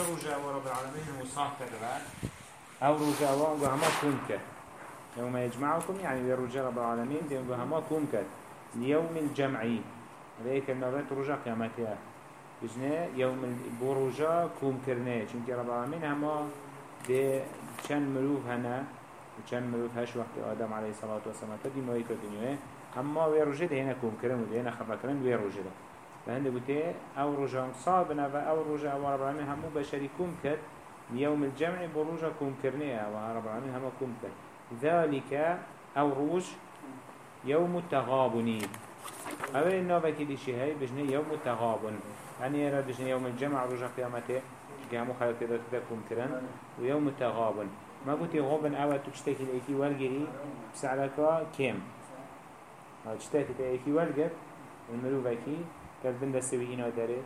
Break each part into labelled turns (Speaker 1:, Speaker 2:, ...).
Speaker 1: و رب العالمین مصاف کرده أو روژه و انگو همه کن کرد يوم يجمعكم يعني برجاء رب العالمين دي کن کرد اليوم الجمعي هذا النوبات رجاء قيامتها بجنه يوم بروجا كوم كرنه چونك رب العالمين هما دي چند مروف هنا چند مروف هش وقت آدم عليه الصلاة والسلام تدي مويت الدنيا اما وي روجه ده هنا كوم كرن وده هنا خبر كرن وي روجه ده. فهند بوته أو روجا صابنا و أو روجا أو رب العالمين همو بشري كوم كر يوم الجمع بروجا كوم كرنه و رب العالمين هما كوم كر ذلك أو روج يوم التغابنين أول النوبة كده شيء هاي بجنة يوم التغابن يعني يرى بجنة يوم الجمع رجع قيامته قاموا خلق كده تدكم كرن ويوم التغابن ما قلت غابن أول تشتكي لأيكي والجري بسعرك كم تشتكي لأيكي والجر المروفة كي كالبن دستوي إنا داره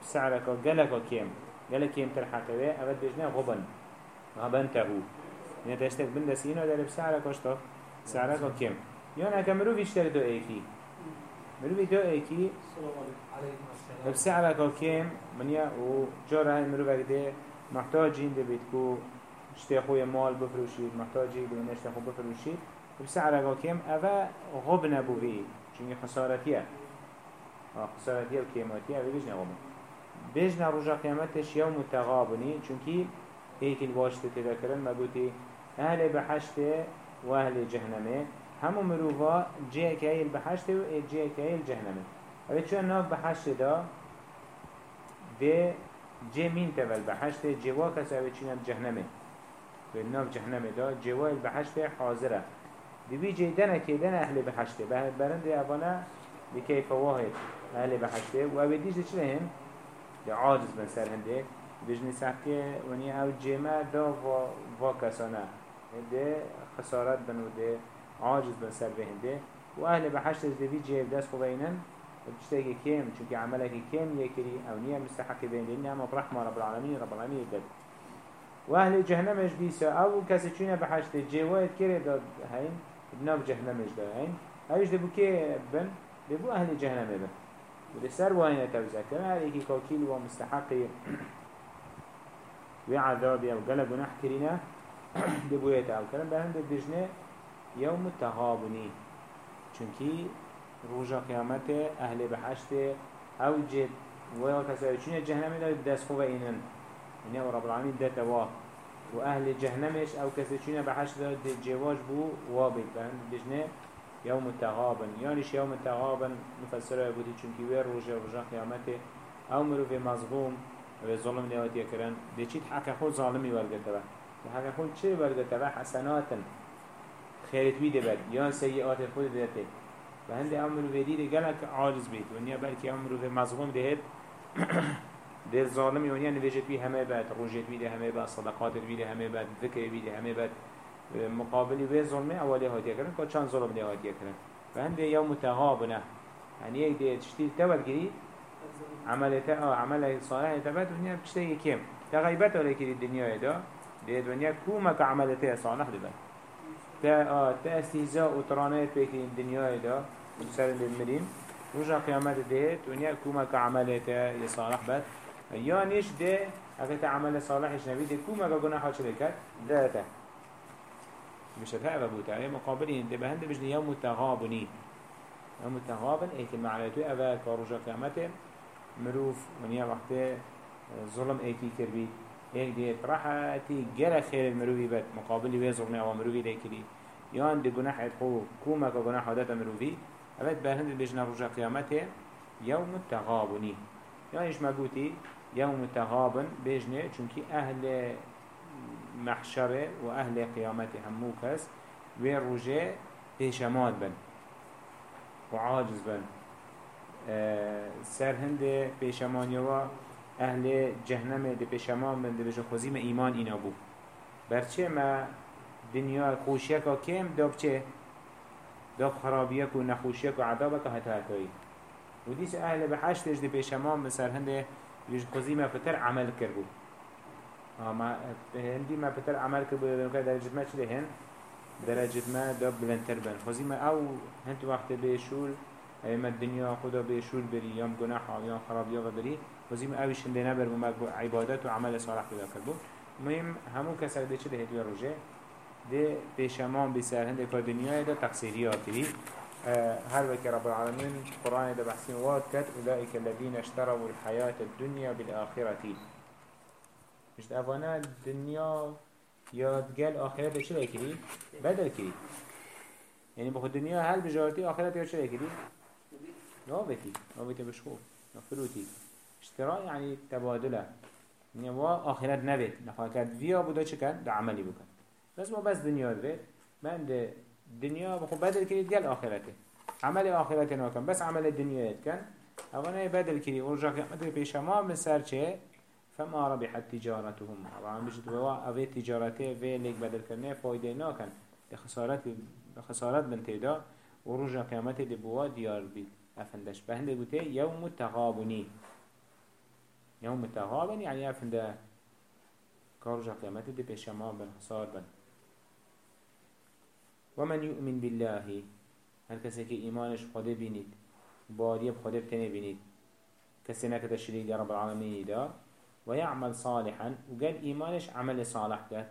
Speaker 1: بسعرك قلق كم قلق كم تلحق به أول بجنة غبن غبنته يعني تشتك بن دستوي إنا داره بسعرك اشتاق سعرك كم يعني أكملوا يشتري دو أيكي مروفي دو أيكي بسعرك كم منيا وجارة هاي مروفك ده محتاجين ده بيتكو اشتاخوي مال بفروشيد محتاجين ده اشتاخو بفروشيد بسعرك كم أفا غبنا بو بي چونك خسارتيا وكيماتيا بيجنا غبنا بيجنا رجا قيامتش يوم تغابني چونك هيك الواشت تذكرن ما قلتي أهل بحشت وأهل جهنمه همو مروفا جه كهيل بحشت و جه كهيل جهنمه اوه چون ناف بحشت دا ده جه مين تول بحشت جوا کس اوه چونم جهنمه به ناف جهنمه دا جوا البحشت حاضره دوی جه دنه که دنه اهل بحشته برند اوانه بكيف واحد أهل بحشته و اوه دیش چله هم عاجز بن سر هنده بجنی سحکه ونی أو جمع دا و کسانه ده خسارت بن و ده عاجز بن سر بهنده و أهل بحشت دوی جه دست خوبینن بتشتاقي كيم چونك عملك كيم يكري أو نية مستحق بين لنعمة برحمة رب العالمين رب العالمين يدد واهل جهنم اش بيسا أو كسي چونه بحشت جوائد كري داد هين بناب جهنم اش داد هين هايش دبو كي بن دبو أهل جهنم بن وده سر وأنا توزع؟ كما هذيك كوكيل ومستحق وعذاب أو قلب گناح كرينا دبو يتعو كلام. بهم دبجنه يوم التغابني چونكي روجا قيامت أهل بحشت أو جد. ويا كسر چون جهنم دا دست خوب إنن إنه رب العالمين ده توا وأهل جهنمش أو كسر چون بحشت دا جواج بو وابد بهم بجنه یوم تغابن یعنیش یوم تغابن مفسره بودی چونکی وی روزه و جه قیامته. او مروف مظلوم و ظلم نیواتیه کرن دی چید حق خود ظالمی ورگته و حق خود چه ورگته حسنات حسناتن. خیرت وی دبد یان سیئات خود دته و هنده او مروف دیده گلک عاجز بید. و نیا بلکه او به مظلوم دهد. دل ظالمی و نیا نویجت بی همه بد. روژت بی همه بد. صدقات بی همه بد. ذکر بی همه بد. مقابلی و ظلمه اولی هاتیه کرن که چند ظلم ده هاتیه کرن و هند یوم تغابنه يعني یک ده تشتیل تول گری عملت آه عمل صالح تبت ونیا بشته کم تغیبت ولی کری دنیا دا. ده دنیا کومک عملت صالح دبن تا آه تا استهزاء و ترانات بيكي الدنيا دا. سر المرين رجع قيامات دهت ونيا كوما كعملت يصالح بات يا نيش ده اگه عمل صالحش نبي ده كوما كجناح شركات ذاته. مش هتعرف ابو تعالى مقابلين. ده بهند بجن يوم التغابني يوم التغابن إيه المعناتو اوا كرجع قيامته. مروف ونيا وقت ظلم ايكي كربي. هيك دي راحتي جرى خير المروي بات. مقابل ويزغنا أو مروي ليكري يان دي جناح يدخو كوما كجناح عادات مروي أبد بهند بيجنا رجع قيامته. يوم التغابني يعني إيش ما قلتي يوم التغابن بيجنا چونكي أهل محشره وأهل قيامته هموكس ويرجع بيشمات بن. وعاجز بن. أه سر هند بيشمانيوا أهل جهنم ده پشمان من ده بجن خوزیم ایمان اینا بو. برچه ما دنیا خوشیک ها کم داب چه؟ داب خرابیک و نخوشیک و عذابک هتا هتایی و دیس أهل بحشتش ده پشمان بسر هنده بجن خوزیم فتر عمل کر بو. ما هندی ما فتر عمل کر بو درجت ما چه هن؟ درجت ما داب بلندتر بن. خوزیم أو هنت وقت بشول اما الدنيا خدا بشول بري يوم جناح يوم خراب يوم بري وزیم اویش هنده نبر بو عبادت و عمل صالح پیدا کرد. مهم همون کسر ده چه ده؟ هدوی روژه. ده پیشمان بسر هنده که دنیای ده تقصیری ها کری هر وك رب العالمين قرآن ده بحثين واد كت أولئك الذين اشتروا الحياة الدنيا بالآخرة مشت اوانا دنیا یادگل گل آخرت چه بکری؟ بدل کری یعنی بخود دنیا هل بجارتی آخرت یا چه بکری؟ نابتی نابتی بشخو نفروتی اشترا یعنی تبادله. یعنی وا آخرت نبید. نخواه کرد ویا بودا چه کرد؟ عملی بکن. بس ما بس دنیا دوید من دنیا بخود بدل کرید گل آخرته. عمل آخرت ناکن. بس عمل دنیا کن. اوانا بدل کری اون جا قیامت پیش ما من چه؟ فما ربحت تجارتهم. طبعا بجد بوا اوه تجارته و لیک بدل کرنه فایده ناکن خسارت خسارت بنتیدا ورجا قیامت ده بوا دیار بید أفندش. بهنده بوده یوم تغابنی يوم التغابن يعني يعرفن ده كارجا قيامته دي بيشما بن حصار بن. ومن يؤمن بالله؟ هل كسي كي إيمانش خده بينيد باريه بخده بتنه بينيد كسي نكده شريك رب العالمين ده ويعمل صالحا. وقال إيمانش عمل صالح كات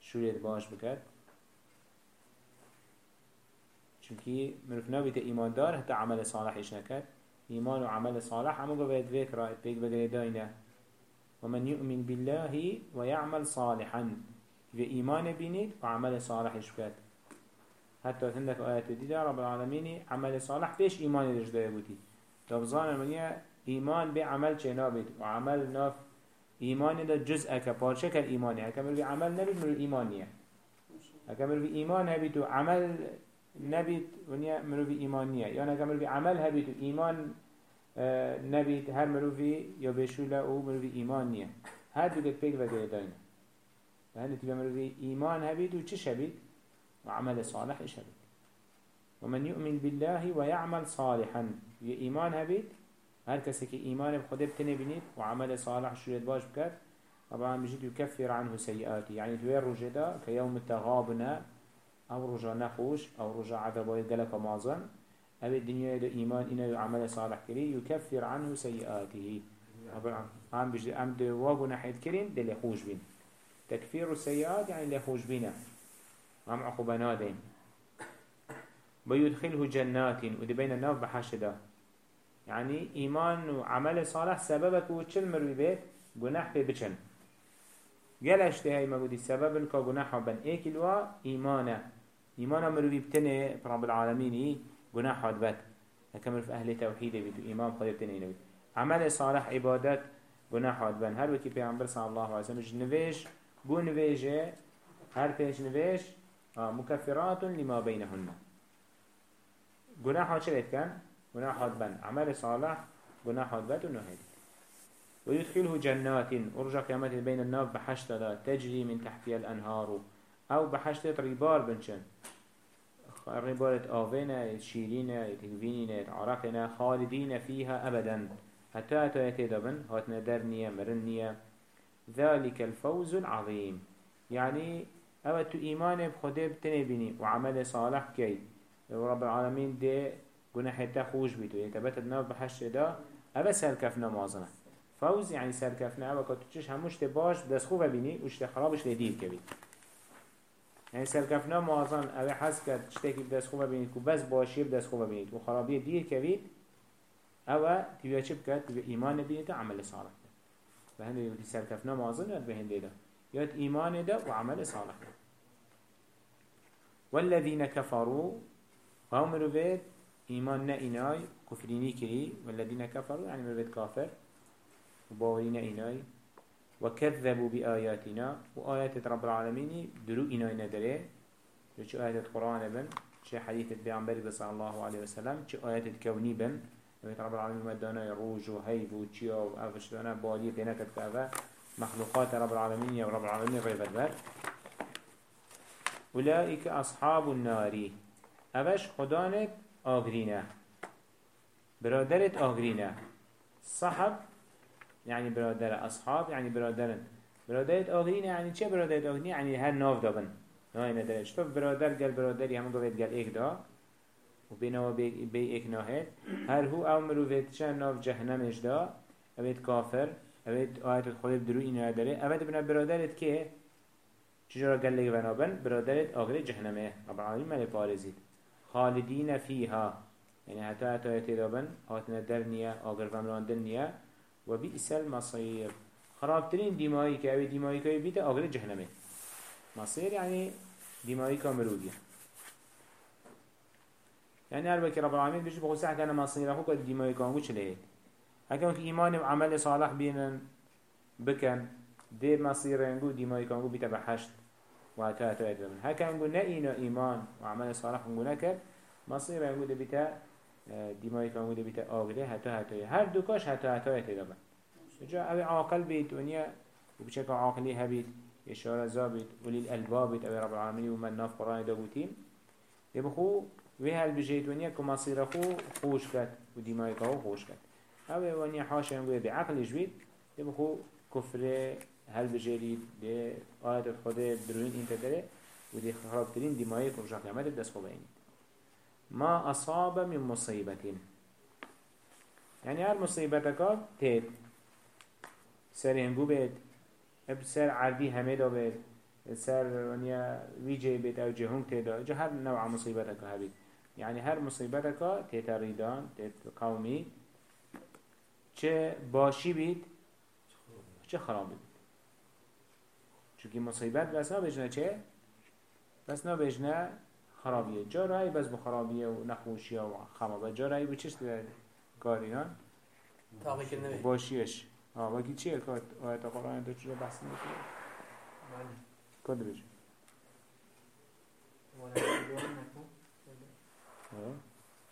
Speaker 1: شريد باش بكات چونكي مروف نبيت إيمان دار حتى عمل صالح إيش نكات إيمان وعمل صالح عمو قبل ذيك رأيت بيك بدل داينة. ومن يؤمن بالله ويعمل صالحا. في إيمان وعمل صالح يشكات حتى عندك آيات دي رب العالمين عمل صالح بيش إيمان رجدا يبوتي. تبظان المنيا إيمان بعمل جنابت وعمل ناف إيمان ده جزء كبارشة كالإيمان هكمل بعمل نبي من الإيمانية هكمل بإيمان هبيت عمل نبيت ونيا مروفي إيمانية يعني كمل في عمل هبيت إيمان آه نبيت هر مروفي يبشولا أو مروفي إيمانية هاد بقت بيك وقت داينا فهل تبقى مروفي إيمان هبيت وچش هبيت وعمل صالح إيش هبيت ومن يؤمن بالله ويعمل صالحا. في إيمان هبيت هر كسي كي إيمان بخده بتنه بنيت وعمل صالح شو يدباش بكات طبعا بجد يكفر عنه سيئاتي يعني توير رجدا كيوم التغابنا أو رجا نخوش أو رجا عذابای دلك مازن. أو الدنيا دا ايمان اينا عمل صالح كري يكفر عنه سيئاته هم بجد ام دو واغو نحيد كرين دل خوش بين تكفير السيئات يعني لخوش بينا هم عقوبنا دين ويدخله جنات ودي بين الناف بحشده. يعني إيمان وعمل صالح سببك وچل مروي بيت جناح في بچن. قالش تهي ما قدي سبب كا جناح بن. ايكلوا إيمانه إيمان مروي بتنه رب العالمين جناح حد بات هكمل في أهل توحيد بيت إيمان خلي بتنه نبي عمل صالح عبادات جناح بان هر وكي بيعمر صلى الله عليه وسلم نفيش بو نفيجه هر نفيش آه مكفرات لما بينهن جناح كان جناح حد بان عمل صالح جناح حد بات ونهيد ويدخله جنات. أرجع قيامات بين النار بحشت تجري من تحتها الأنهار. أو بحشت ريبار بنشن. ربارة آوينة شيرينة تنفينينة عرقنا خالدين فيها أبدا. حتى أتى يتدبن هاتنا درنية مرنية ذلك الفوز العظيم يعني تو إيمان بخده بتنبيني وعمل صالح كي ورب العالمين دي قناح خوش بيتو يتبت النار بحش دا أبا سركفنا مازنة فوز يعني سركفنا أبا كتوشش هموش تباش دست خوبه بيني وش تخرابش لدير كبير يعني سرکفنا مازن اوه حس کرد چتکی بدست خوبه بینید که بس باشی بدست خوبه بینید و خرابی دیر کوید اوه تیویا چه بکرد تیویا ایمان بینید و عمل صالح و هنده یوتی سرکفنا مازن یاد به هنده ده یاد ایمان ده و عمل صالح والذين كفروا هم مروفيد إيمان نا إناي كفريني كري والذين كفروا يعني مروفيد كافر وباورين إناي وكذبوا بآياتنا وآيات رب العالمين درو إنا ندري شو آيات القرآن بن شو حديث البيعنبري صلى الله عليه وسلم شو آيات الكوني بن. آيات رب العالمين مدانا يروج وهيب وشيا وأفشتنا بالي تنكت كذا مخلوقات رب العالمين يا رب العالمين غير البر أولئك أصحاب النار أفش خدانت آغرينة برادرت آغرينة صحب يعني برادر أصحاب يعني برادرن. برادرت آخرين يعني چه برادرت آخرين يعني هر ناف دابن. نهاية نداره شطف برادر قل برادری همون قوید قل ایک دا. و بینوا بی, ایک ناهد هر هو او مروفیت چه ناف جهنمش دا. اوید کافر. اوید آیت خود درو اینو داره. اوید بنا برادرت که چجورا قال لك بنابن برادرت آگره جهنمه. رب العالمين ملي پارزید خالدین فيها. يعني حتى حتى يتدابن هاتنا درنيا آگر فمران درنيا و بئس المصير. خرابترين ديمائي که اوی ديمائي که بيت آگر جهنمه. مصير يعني ديمائي كامرودية يعني وكي رب العالمين بيجي بخصوص حكا مصير أخوك ديمائي كامو چلهت هكا إيمان وعمل صالح بينن بكن دي مصير ينقو ديمائي كامو بيت بحشت هتا هتا هكا نقول نئينا إيمان وعمل صالح نقول نكر؟ مصير ينقو دي بيتا ديمائي كامو دي بيتا آغله هتا هتا هر دوكاش هتا هتا هتا هتا جا اوی عاقل بيت ونیا وبشكل عاقلي هبيت إشارة زابت ولي الألباب أو رب العالمين ومن ناف قرآن داوتين يبخو وها البجيت ونيا كمصير خو خوش كت ودماغ خو خوش كت أو ونيا حاشا ينقول بعقل جويد يبخو كفر هل بجيري ده آيات الخدا بروين إنت داره ودي خرابترين دماغ كرجع قيامت دست خوبين ما أصاب من مصيبة. يعني هر مصيبتك تيت. سرهنگو بيت. بسر عردی همه دا بید سر ونیا ویجه بید أو جهون تیدا جا هر نوع مصیبت که هبید يعني هر مصیبت که تیتا ریدان تیت قومی. چه باشی بید چه خراب بید چونکه مصیبت بس بجنه چه؟ بس بجنه خرابیه. جا رای بس بخرابیه و نخوشیه و خمابه جا رای بچشت کاریان باشیش آه وکی چیه؟ که آیت قرآن دو چرا بحث نکنه؟ بله. کدرش
Speaker 2: ولنبلونكم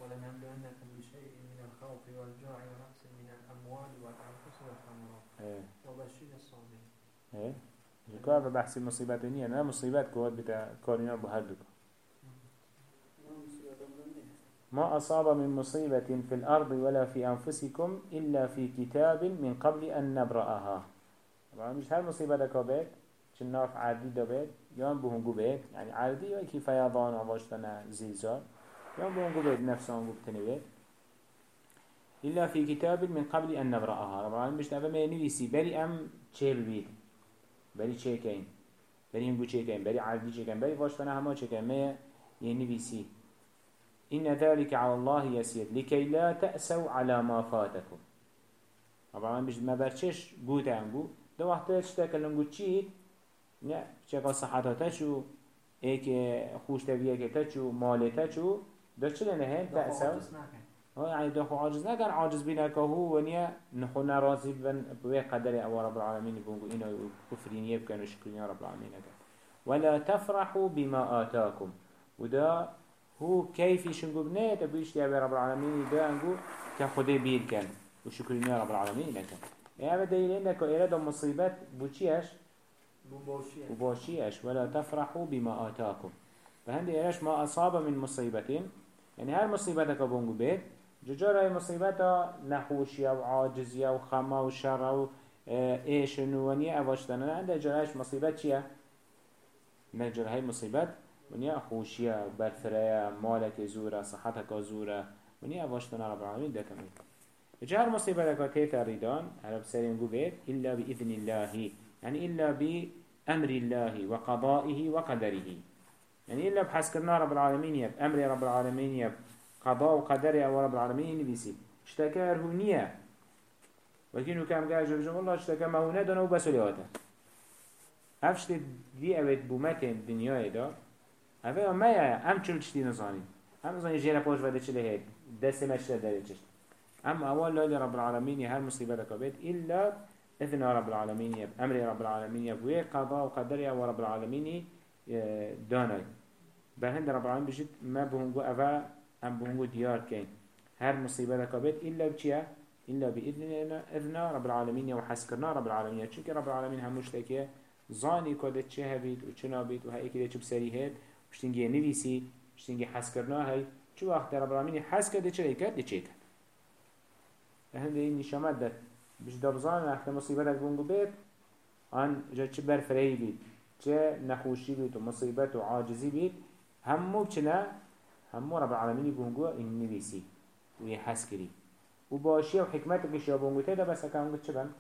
Speaker 2: ولنبلونكم بشيء من الخوف والجوع ونقص من الأموال والأنفس والثمرات وبشر الصابرين.
Speaker 1: إيه ذكر بحث المصيبات نية أنا مصيبات كوات بتاع كارينا بهدوك ما أصاب من مصيبة في الأرض ولا في أنفسكم إلا في كتاب من قبل أن نبرأها. طبعا مش هل مصيبة دكابت شناف عادي دابت يان بهنجو بيت؟ يعني عادي وكي فيضان وماشتنا زلزال يان بهنجو بيت نفسه هنجو بتنبيت إلا في كتاب من قبل أن نبرأها. طبعا مش نفهم ينويسي. بري أم تشيل بيت. بري تشيكين بري هنجو تشيكين بري عادي تشيكين بري واشتنا هما تشيكين ما ينويسي إن ذلك على الله يسير لكي لا تأسوا على ما فاتكم طبعا مش ما برشش بوت عنقو دو وقت اشتاكل نقول چي نه چقا صحتا تشو ايك خوش تبيه تشو مال تشو دو چه لنهن تأسوا؟ يعني دو عاجز نكن عاجز بينا كهو ونيا نخو نرازي بن بوي قدر أو رب العالمين بونغو إنا كفرين يبكن وشكرين رب العالمين ولا تفرحوا بما آتاكم وده هو كيف شنقو بنيه تبيش يا رب العالمين ده انقو كخده بير كان وشكرنا رب العالمين لك يعني دليل انك إرادة مصيبات بوشيش وبوشيش ولا تفرحوا بما آتاكم فهندي إيش ما أصاب من مصيبتين يعني هر مصيبتك بونقو بيت ججار هاي مصيبتا نحوشيا وعاجزيا وخما وشر و إيش نوانيا اواشتنا عند جراش مصيبت چيا نجر هاي مصيبت ونیا خوشیه برفره مالک زوره صحتک زوره ونیا واشتنا رب العالمین دکمید جهر مصيبة لك تيتا ريدان على بسرين قبيت إلا بإذن الله يعني إلا بأمر الله وقضائه وقدره يعني إلا بحسكرنا رب العالمين يب أمر رب العالمين يب قضاء وقدر أو رب العالمين بيسي اشتكى هونية ولكنه كام قال جل الله اشتكى ما هو ندنا وبس ليواته أفشت دي أبد بومتين دنيا دا اوه ما یا أم چل چتی نزانی أم نزانی جیره پاش وده چله هید دست ما داره چشت. أم أول لالی رب العالمین هر مصیبت کبید إلا إذن رب العالمين يب أمر رب العالمين يب. وي قضاء وقدر يا رب العالمين داناي. بهند رب العالمين بجد ما بهنجو أفا أم بهنجو ديار كين هر مصيبة كبيت إلا بچيا إلا بإذن إذن رب العالمين وحسكرنا رب العالمين چونك رب العالمين هموش تكيه زاني كده چه هبيت وچنا بيت وهي كده چه بسري هيد پشتینگی نویسی پشتینگی حس کرنا هی چه وقت رب العالمین حس کرده چه کرد ده چه کرد. هنده این نشامت داد. بش دبزان وقت مصیبت بونگو بید آن جا چه برفرهی بید چه نخوشی بید و مصیبت و عاجزی بید. همو چه نه؟ همو رب العالمین بونگو این نویسی و یه حس کری. وباشي وحكمتك يشابون قتيدا بس هكام قد شبن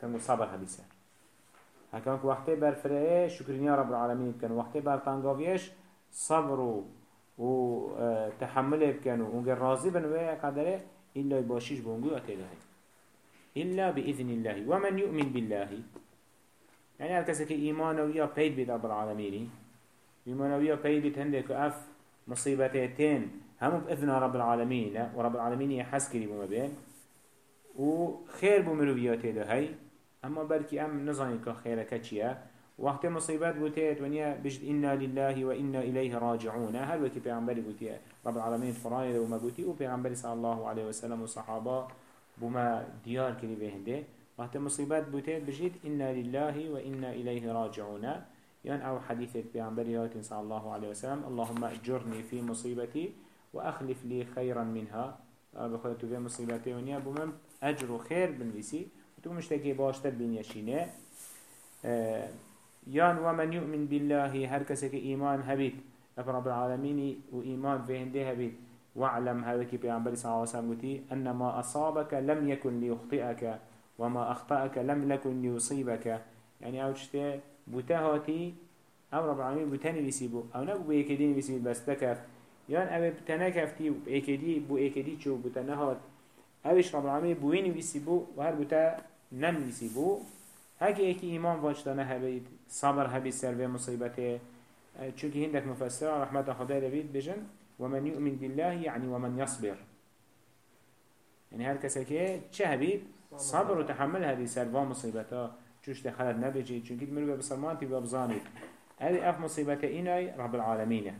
Speaker 1: كان صبر هبيسه هكام وقت برفره شكرين يا رب العالمين كان وقت برطانقاويش صبر وتحمله آه، بكانوا ونقر راضي بنوه قدره إلا يباشيش بونقو أتيده إلا بإذن الله. ومن يؤمن بالله. يعني هل كسك إيمان ويا بيد بيد رب العالمين إيمان ويا بيد بيد هندك أف مصيبتين. هم بإذن رب العالمين ورب العالمين يحس كريم بين وخير بمروياته ده هاي. أما بركي أم نظامي كخيرك چيه وقت مصيبات بوتيت ونيا بجد إنا لله وإنا إليه راجعون. هل وكي پیغمبری بوتي رب العالمين فرائي وما بوتي و پیغمبری صلى الله عليه وسلم وصحابه بما ديار كري بهنده وقت مصيبات بوتيت بجد إنا لله وإنا إليه راجعون. يعني أو حديثة پیغمبری صلى الله عليه وسلم اللهم أجرني في مصيبتي وأخلف لي خيرا منها. بخواه تو مصيبتي ونيا بمم أجر خير بنويسي وتو مشتكي باشتر بين يشينه آه يان ومن يؤمن بالله هر كسك إيمان هبيت رب العالمين وإيمان في هنده هبيت واعلم هذا كي بيعنبري صلى الله عليه وسلم أن ما أصابك لم يكن ليخطئك وما أخطأك لم يكن ليصيبك يعني أو تشتى بتهاتي أو رب العالمين بتاني بيسيبو أو نبو بيكدين بيسيب بس تكف يان أبي بتنكفتي بيكدي بو إكدي شو بتنهات أبيش رب العالمين بوين بيسيبو وهر بتا نم بيسيبو هكي ايكي ايمان واجتانه هبید صبر هبید سر و مصيبته چونك هندك مفسر رحمة خدا لبيت بجن ومن يؤمن بالله يعني ومن يصبر. يعني هر کسی که چه هبید صبر و تحمل هبید سر و مصيبته چوش دخلت نبجي چونك مروه بسرمان تي ببزانید هذه اف مصيبته اینای رب العالمين.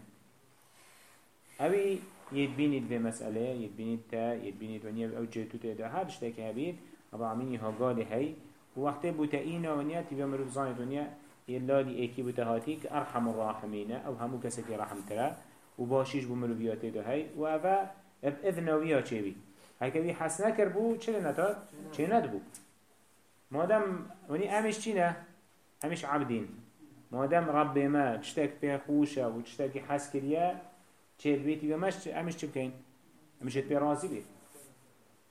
Speaker 1: اوی يتبينيد في مسألة يتبينيد تا يتبينيد ونيا أو جيتو تدا هر شتاك هبيد رب العالمين ها قال هاي. وقت بوتا إينا ونيا تبا مروف زانت ونيا يلالي إيكي بوتا هاتيك أرحم الراحمين. أو همو كسكي رحم ترى وباشيش بمروفياتي ده هاي. وأفا بإذنوية چيبي؟ هاي كبي حسنا كربو چه نتاد؟ چه ندبو؟ مادام وني أمش چينا أمش عبدين مادام رب ما تشتك بيه خوشة وتشتك حس كريا چه بيتي ومش أمش چه بكين؟ أمش تبي رازي بيه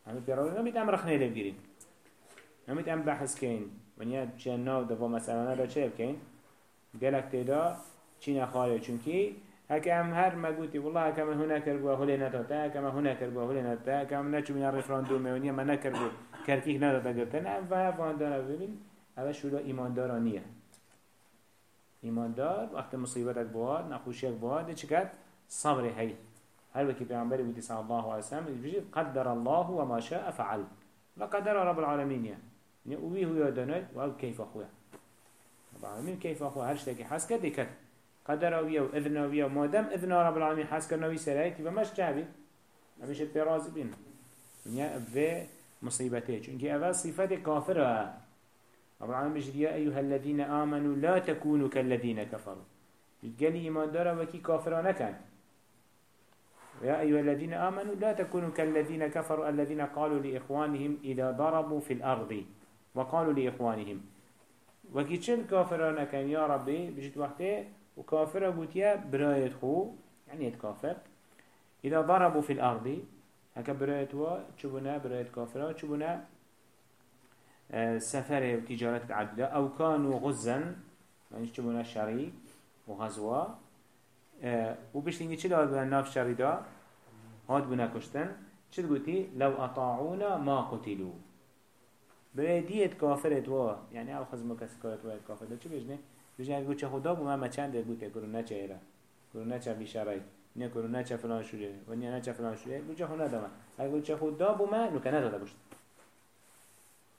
Speaker 1: أمش تبي رازي بيه أمر خنيلة بگيرين هميت ام بحث كين ونیا چه ناو دفا مسئله را چه بکن گلک تیدا چی نخواهی چونکی هم هر مگوتی والله هکه من هنه کرگوه هلی نداده هکه من هنه کرگوه هلی نداده هکه من نچو من رفراندوم ونیا من نکرگو کرکیک نداده گرتن و فاندارا ببین اوه شولا ایماندارا نیه. ایماندار وقت مصیبتك بواد نخوشیك بواد چکت صبر هی. هر وكي پیغمبر بودی صلی الله علیه وسلم قدر الله وما شاء فعل. وقدر رب العالمين يعني يعني اوی هو دانای و أو کیف خواه رب العالمین کیف خواه هر شتاکی حس کرده کد قدر اویه و اذن اویه و مادم اذن رب العالمین حس کرد نوی سرعی که بمش جعبی همیشه پیراز بین. في مصيبته چونك اول صفات كافرة رب العالمين بجد يا أيها الذين آمنوا لا تكونوا كالذين كفروا. قال إيمان دارا وكي كافرة نكن يا أيها الذين آمنوا لا تكونوا كالذين كفروا الذين قالوا لإخوانهم إذا ضربوا في الأرض وقالوا لإخوانهم. وكي چل كافران كان يا ربي؟ بجد وقته وكافر بوتيا برايت خو يعني يتكافر. إذا ضربوا في الأرض هكا برايت هو چبنا برايت كافرة چبنا آه، سفر وتجارة عدلة أو كانوا غزا يعني چبنا شري وغزوة آه، وبشتيني چل هاد بنا ناف شري دا؟ هاد بنا كشتن چل قلتي لو أطاعونا ما قتلوا برای دیت کافرت وا یعنی أو خزم کس کارت وا کافر. ده چه بجنه بجنه چه خدا بو؟ ما چند ده بوده کرو نه چه ایره کرو چه بیشارای نه چه فلان شده و نه نه چه فلان شده بجه خدا دم اگه چه خدا بو ما نو کنه داده بشت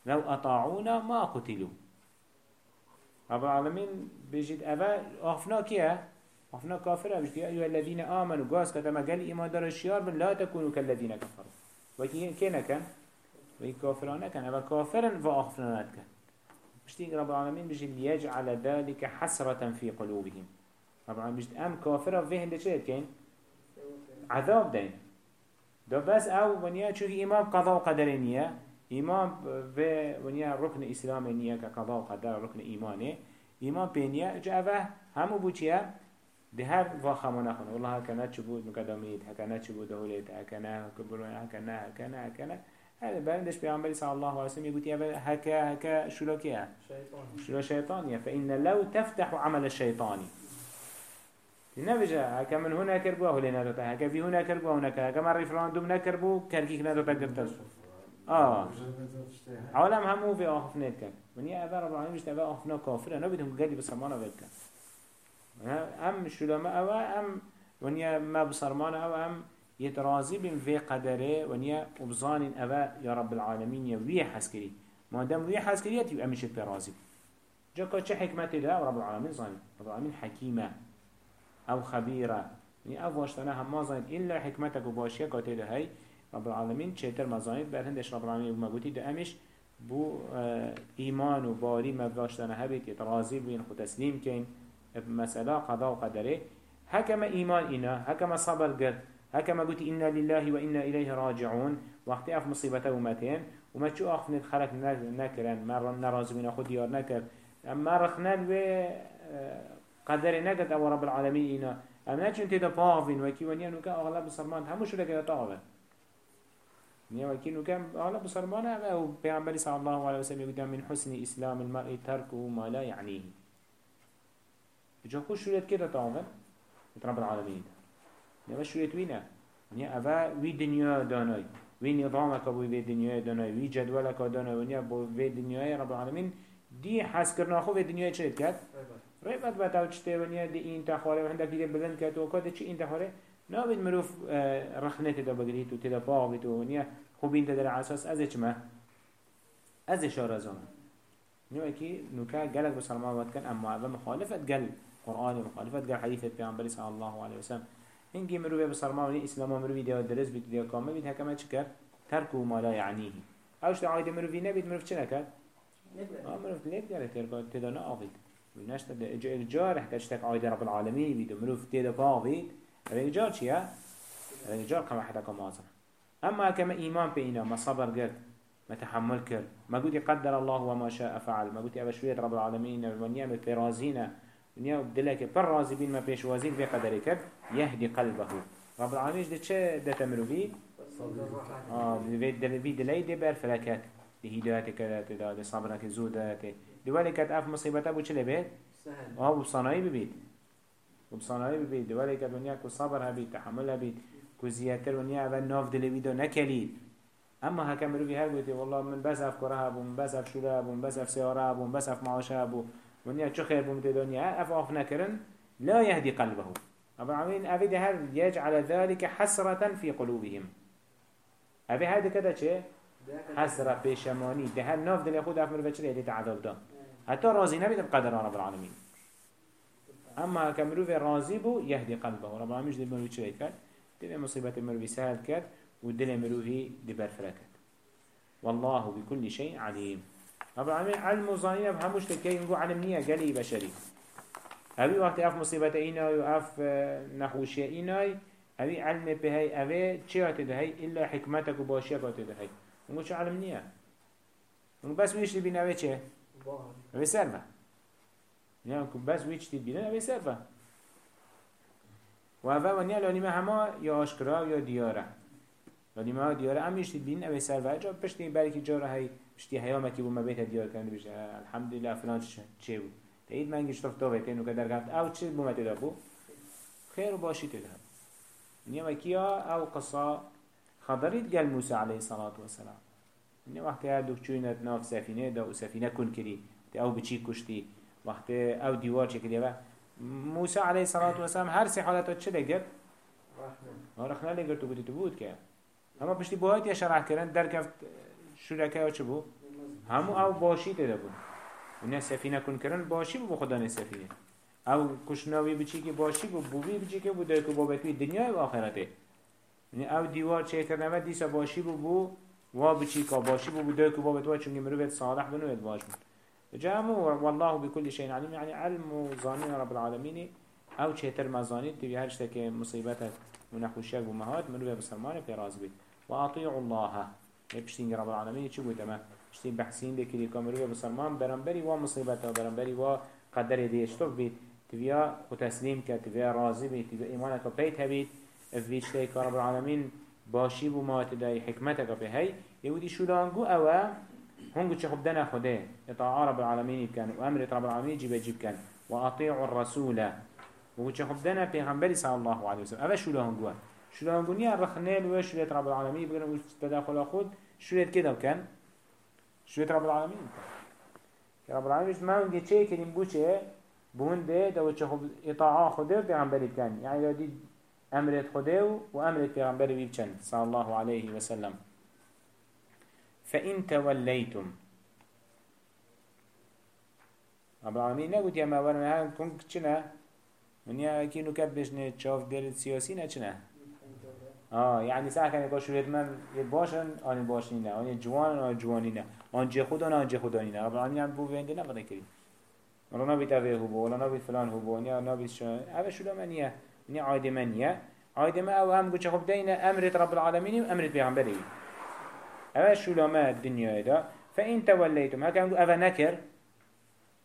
Speaker 1: لو اطاعونا ما قتلوا رب العالمين بيجد أبا أخفنا كيا أخفنا كافر بيجد أيها الذين آمنوا قاس كتما قال إيمان دار الشيار لا تكونوا كالذين كفروا وكي كينا كان وهي كافرانه كان أبا كافرا فأغفرانات كان بشتيك رب العالمين بيجي ليجعل ذلك حسرة في قلوبهم رب العالمين بيجي أم كافرة فيهن ده چه كين عذاب دين ده بس أو ونيا چوك إمام قضاء وقدرينية إمام في ونيا ركن إسلامينية كقضاء وقدر ركن إيماني إمام بينيا جاء همو بوچيا ده هر واخا ما نخونه والله هكذا چه بود مقدمید هكذا چه بود دهولید هكذا هكذا هكذا هكذا هكذا هذا بندش بيعمل صلى الله عليه وسلم يقول يا هكا هكا شو لك يا شو شيطانية فإن لو تفتح عمل الشيطاني نبجا هكا من هنا كربوا هو نروتا هكا في هنا كربوا هنا هكا ما ريفراندوم نكربوا كركيك نروتا قرتش آه. عالم همو في آخفنات كان من يا أبا رب العالمين مش تبا آخفنا كافر أنا بدهم قدي بسرمانة بيبكا أم شلما أو أم ونيا ما بسرمانة أو أم يترازي بين في قدره ونيا وبزان أبا يا رب العالمين يوي حسكري ما دام وي حسكري يبقى مش برازي جاكا چه حكمته ده رب العالمين زاني رب العالمين حكيمة أو خبيرة يعني أو واشتنا هم ما زاني إلا حكمتك وباشية قاتل هاي رب العالمين چهتر مزانيد بر هندش رب العالمين وما قوتي ده أمش بو إيمان و باري ما باشتنا هبت يترازي بين خو تسليم كين مسألة قضاء وقدره هكما إيمان إنا هكما صبر قرد هكما قلت إنا لله وإنا إليه راجعون. وقت أف مصيبته ومتين وما تشو أخف ندخلك نكرا ما نرازي من أخو ديار نكر أما قدر نكت أو رب العالمين إنا أما نتشو انت باغفين وكي ونيا نوكا أغلب بصرمان همو شو لك يتاغفين نيا وكي نوكا أغلب بصرمان أو بيعمل صلى الله عليه وسلم يقول من حسن إسلام المرء تركه ما لا يعنيه بجا خوش شو كده تاغفين رب العالمين نما شويت وينا نيا أبا وي دنيا داناي وي نظامك أبو في دنيا داناي وي جدولك داناي ونيا بو في دنيا رب العالمين دي حس كرنا خو في دنيا چه كات ريبت بتاو چته ونيا دي این تخاره وعندك دي بلند كات وكاد چه این تخاره؟ نابد مروف رخنه تدا بگرید و تدا باغید و نیا خوبین تدا أساس از چما از اشاره زمان نو کی نوکا گلک بسلمان وقت کن اما مخالفت گل. قرآن مخالفت گل حدیث پیامبر صلی الله علیه وسلم هنگی مروی بسرمانی اسلام مروی دیا درس بید دیا کامل بید هکما چی کرد؟ ترکو ما لا یعنیه اوش دعاید مروی نبید؟ مروف چه نکرد؟ آه مروف لید گره ترکا تدا نا آوید ونشت الجار احتاج تك عايد رب العالمين بيدو مروف تيدا باغيد الجار چيا الجار كما حتى كما أما كما إيمان بينا ما صبر قرد ما تحمل كر ما قلت قدر الله وما شاء فعل. ما قلت أبشوية رب العالمين ونعمة فرازينا ونیا دلك پر راضي بين ما پیش وازين في قدر کرد يهدي قلبه. رب العالمين ده چه ده تمرو بي؟ آه ده دلي ده بر فلكت ده هداية كده ده ده صبرك زودة ده ولي كت اف مصيبته بو چله بيت آه بصناعي ببيت وبصناعي ببيت ده ولي كت ونیا كو صبر هبيت تحمل هبيت كو زيادتر ونیا اول ناف دل بي ده نكليد اما هكا مروي هر بيتي والله من بس اف كره ابو من بس اف شوره ابو من بس اف سياره ابو من بس اف معاشه ابو ونیا چه خیر بوم دنیا؟ اف آخ نکرن لا يهدي قلبه. رب العالمين أبي هر يجعل ذلك حسرة في قلوبهم. أبي هذا كده چه؟ حسرة بشماني ده هر ناف دل خود أفمر بچه ليدي تعذاب ده حتى راضي نبي بقدر رب العالمين. أما كمروف راضي بو يهدي قلبه. رب العالمين دل مروف چه كد دل مصيبة مروف سهل كد ودل مروف دي برفركت والله بكل شيء عليم. رب العالمين علم وظانين بهموش تكي نقول علم نية قلي بشري. هذي وقت أف مصيبة إينا واف نخوشية إينا؟ هذي علم بهاي اوه چه هاي إلا حكمتك وباشية هاي نقول شو علم نية؟ نقول بس ويش تبين اوه چه اوه سرفة يعني بس ويش تبين اوه سرفة وهذا ونيا لاني ما هما يا اشكرا يا ديارة لاني ما ديارة هم يش تبين اوه سرفة جا بشتي باركي جارة هاي شتي هياما كي بوما بيت ديار كان بيش الحمد لله فلان چه بود تاید من گشت تو بيت انو كدر قفت أو چه بوما تدا بو خير وباشي تدا نيما كيا أو قصة خضريت قال موسى عليه الصلاة والسلام این وقتی هردوک چوینت ناف سفینه دا و سفینه کن کری. او بچی کشتی وقتی او دیوار چکری و موسی علیه صلاة و سلام هر سی حالتا چه لگرد؟ رخنه لگر تو بودی تو بود که. اما پشتی باید یه شرح کرن در کفت شرکه ها چه بود؟ همو او باشی داده بود. اونه سفینه کن کردن باشی بود خدا نه سفینه او کشناوی بچی که باشی بو بوی بچی که بود که بابتوی دنیا و آخرته. یعنی او دیوار چه کرنه و دیسا باشی بو بو و بچی که باشی بو بو دای که بابتوی چونگی مروفت صالح بنوید باش بود. جامو والله بكل شيء عليم يعني علم وظانين رب العالمين أو چهتر مزانين تبي هر شتك مصيبتك ونخوشيك ومهات منو بسلمان في راز واطيعوا الله. بشتين رب العالمين چه بود اما بشتين بحثين ده بسلمان برنبري و مصيبته برنبري و قدر دي اشتوف بيت تبيا وتسليم كا تبيا راضي بي تبيا إيمانك بيت هبيت افيش تيك رب العالمين باشي بما تداي حكمتك في هاي يودي شو لانجو أوا هنگو چه خب دنا خده اطاع رب العالمين كان وامر رب العالمين جيب جيب كان واطيعوا الرسول. وهو چه خب دنا پیغمبر صلى الله عليه وسلم. اوا شو لانجو شو لانجو نيا رخنين وشريت رب العالمين بقنا تداخل خود شريت كده كان شريت رب العالمين رب العالمين ما هنگي چه كريم بوچه بونده دو چه خب اطاعه خده پیغمبر كان يعني دي امرت خده و امرت پیغمبر بيبچن صلى الله عليه وسلم. فإن توليتم. رب العالمين نقول يا ما ورنا ها كن كنا من يا كينو كبشنا تشوف دير السياسي نچنا آه يعني ساعة كان يقول شو من؟ يباشن آن باشنينا آن جوان آن جوانينا. آن جه خدا آن جه خدانينا رب العالمين هم بو بينده نبغى كريم ولا نبي تبيه هو ولا نبي فلان هو ولا نبي شو هذا شو لمنيا من عايد منيا عايد ما أو هم قلت خب دينا أمرت رب العالمين وأمرت بيعمله اوه شلوما الدنيا دا فإن توليتم. هكا نقول اوه نكر.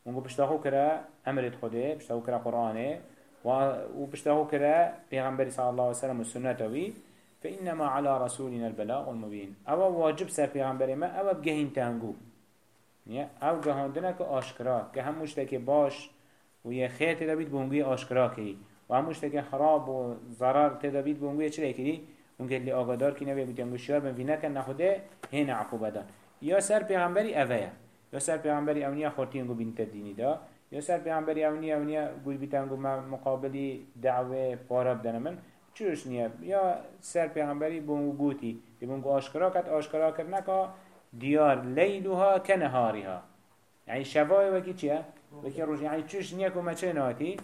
Speaker 1: ونقول بشتاقو كرا أمرت خده بشتاقو كرا قرآنه. وبشتاقو كرا پیغمبر صلى الله عليه وسلم والسنة فإنما على رسولنا البلاء المبين. أو واجب سر پیغمبر ما أو بجهين تهنگو. أو جهاندنا که آشکرا. که هم مشتک باش و یه خیر تدابید بونگوی آشکرا کی. و همونش که خراب و ضرر تدابید به اونگوی چرای کری؟ اونگه لی آگادار که نوی بود انگوشیار به وینه کن نخوده هین عقوبه یا سر پیغمبری اوه یا سر پیغمبری اونیا خورتی اونگو بین تدینی دا. یا سر پیغمبری اونیا اونیا گوی بیتا اونگو مقابلی دعوه پاراب دنمن چوش نیا یا سر پیغمبری به اونگو گوتی. دی اونگو آشکرا کت آشکرا کرد نکا. دیار لیلوها کنهاریها یعنی شبای وکی چیه؟ وکی روش یعنی چوش نیا کمچه ناتی؟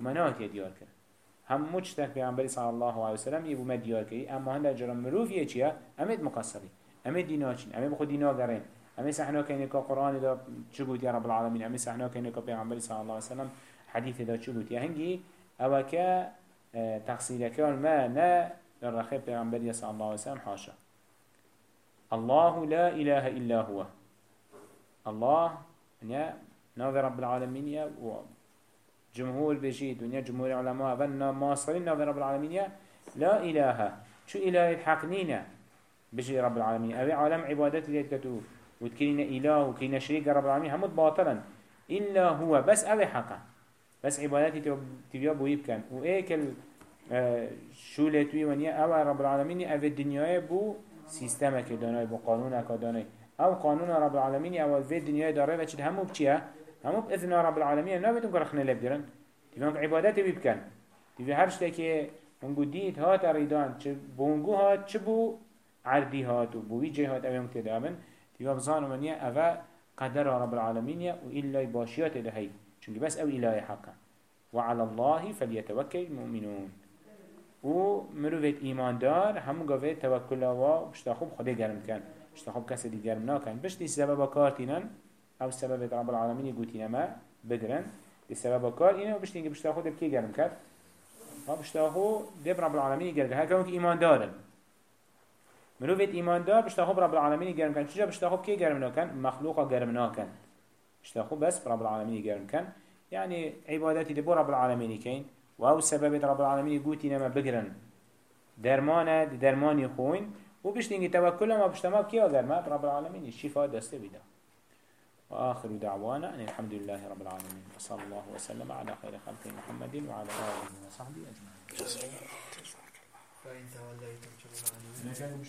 Speaker 1: ما ناتی دیار کرد هم مجتك پیغمبری صلی الله علیه وسلم یبو مدیار کی اما هنده جرم مروف امید مقصری. امید دینا چین؟ امید بخود دینا گرین. امید سحنا که قرآن دا چو گوت یا رب العالمین؟ امید سحنا که پیغمبری صلی الله علیه وسلم حدیث دا چو گوت یا هنگی أو که آه، تقصیر کان ما نه للرخي پیغمبری صلی الله علیه وسلم حاشا. الله لا إله إلا هو. الله يعني ناظر رب العالمين جمهور بجي دنيا جمهور علماء فنا ماصرين نوف رب العالمين لا إله. شو إله؟ الحق نينا بجي رب العالمين. أبي عالم عبادات اللي يتكتو وتكلينا إله وكلينا شريك رب العالمين. همود باطلا. إلا هو. بس أبي حقا. بس عباداتي تبيا بويب كان. وإيك شو لتوي ونيا. أو رب العالمين. أبي الدنيا بو سيستمك داناي بو قانونك داناي أو قانون رب العالمين. أو في الدنيا داره وشد همو بچيه همو بإذن رب العالمين نابتون كرخنا لبدرن تبقى عبادات بيبكن. تبقى هر شتاكي هنگو ديت هات ريدان چه بونگو هات چه بو عردي هات و بوي جي هات اوهم تدامن تبقى بزانو منيا اوه قدر رب العالمين وإلا باشيات لهي چونك بس أو إله حقا وعلى الله فليتوكل المؤمنون. و مروفت ایمان دار همو گاوه توکل و بشتا خوب خدا گرم کن. بشتا خوب کسی دی گرم ناکن. بشتی سبب کارتینن أو سبب رب العالمين قوتي نما بدرن السبب كار إنه بشت إنك بشتاخو دب كي جرم كات ها بشتاخو دب رب العالمين جرم هل كونك إيمان دارن مروفت إيمان دار؟ بشتاخو رب العالمين جرم كان شجع بشتاخو كي جرم ناكن مخلوقا جرم ناكن بشتاخو بس رب العالمين جرم كان يعني عبادتي دبو رب العالمين كين وهو سبب رب العالمين قوتي نما بجرن درمانه درماني خوين. وبشتينجي توكل ما بشتما كي أجر ما رب العالمين الشفاء دسته بده وآخر دعوانا أن الحمد لله رب العالمين. وصلى الله وسلم على خير خلق محمد وعلى آله وصحبه أجمعين. فإن توليتم